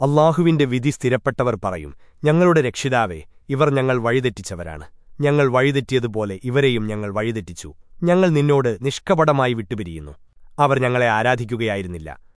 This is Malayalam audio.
അള്ളാഹുവിന്റെ വിധി സ്ഥിരപ്പെട്ടവർ പറയും ഞങ്ങളുടെ രക്ഷിതാവേ ഇവർ ഞങ്ങൾ വഴിതെറ്റിച്ചവരാണ്. ഞങ്ങൾ വഴിതെറ്റിയതുപോലെ ഇവരെയും ഞങ്ങൾ വഴിതെറ്റിച്ചു. ഞങ്ങൾ നിന്നോട് നിഷ്കപടമായി വിട്ടുപിരിയുന്നു. അവർ ഞങ്ങളെ ആരാധിക്കുകയായിരുന്നില്ല.